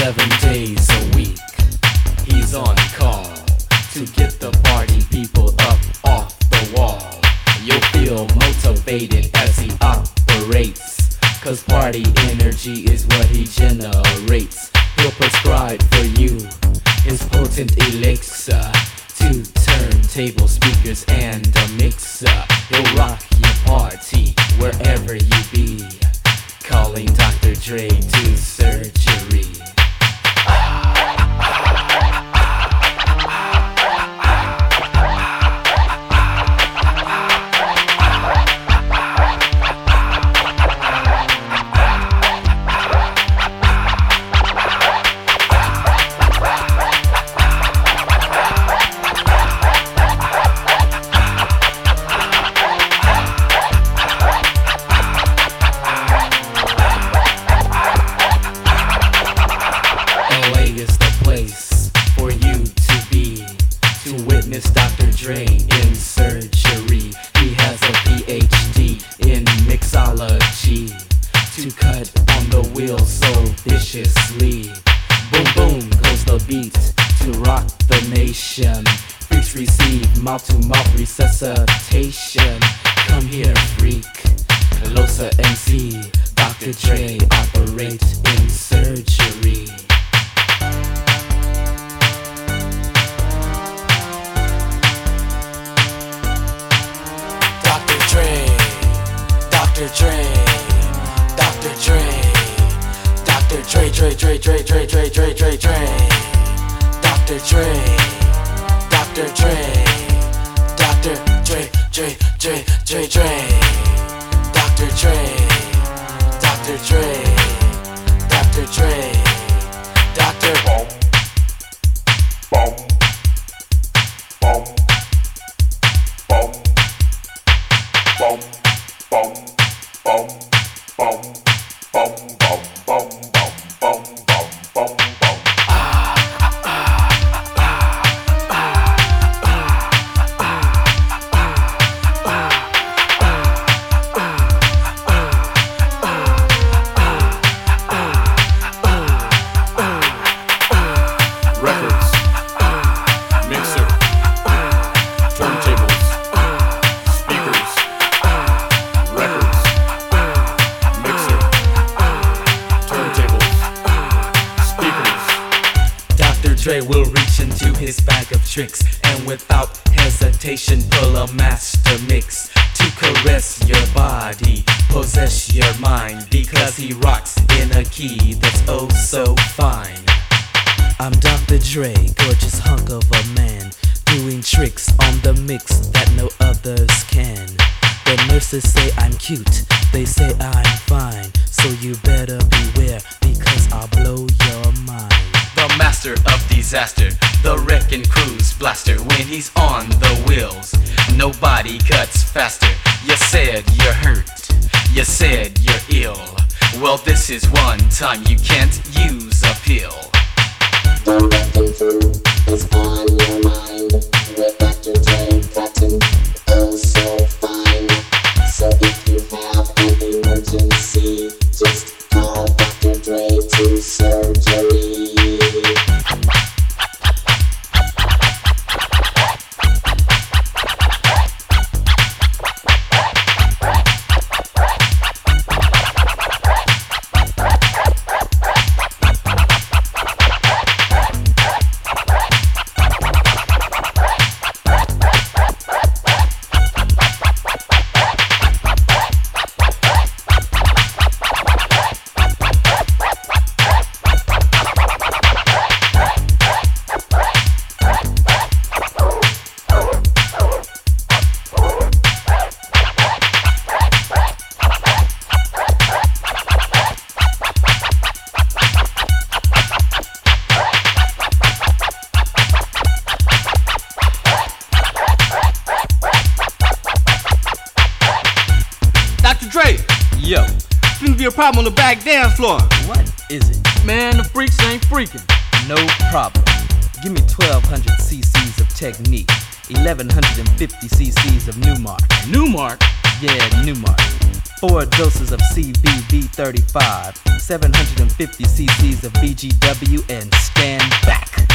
seven days a week. He's on call to get the party people up off the wall. You'll feel motivated as he operates. Cause party energy is what he generates. He'll prescribe for you his potent elixir. Two turntable speakers and a mixer. He'll rock your party wherever you be. Calling Dr. Dre to Freaks receive mouth to mouth resuscitation. Come here, freak. Losa MC, Dr. Dre operate in surgery. Dr. Dre, Dr. Dre, Dr. Dre, Dr. Dre, Dre, Dre, Dre, Dre, Dre, Dre, Dre, Dre, Dr. Dre, Dr. Dre, Dr. Dre, Dre, Dre, Dre, Dre, Dr. Dre, Dr. Dre, Dr. Dre, Dr. Will reach into his bag of tricks and without hesitation pull a master mix to caress your body, possess your mind because he rocks in a key that's oh so fine. I'm Dr. Dre, gorgeous hunk of a man, doing tricks on the mix that no others can. The nurses say I'm cute, they say I'm fine, so you better beware because I'll blow your mind. Master of disaster, the Wreckin' Cru's blaster when he's on the wheels. Nobody cuts faster. You said you're hurt, you said you're ill. Well, this is one time you can't use a pill. Yo, seems to be a problem on the back dance floor. what is it? Man, the freaks ain't freaking. No problem. Give me 1200 cc's of Technics, 1150 cc's of Numark. Numark, yeah, Numark. Four doses of CBB 35, 750 cc's of BGW, and stand back.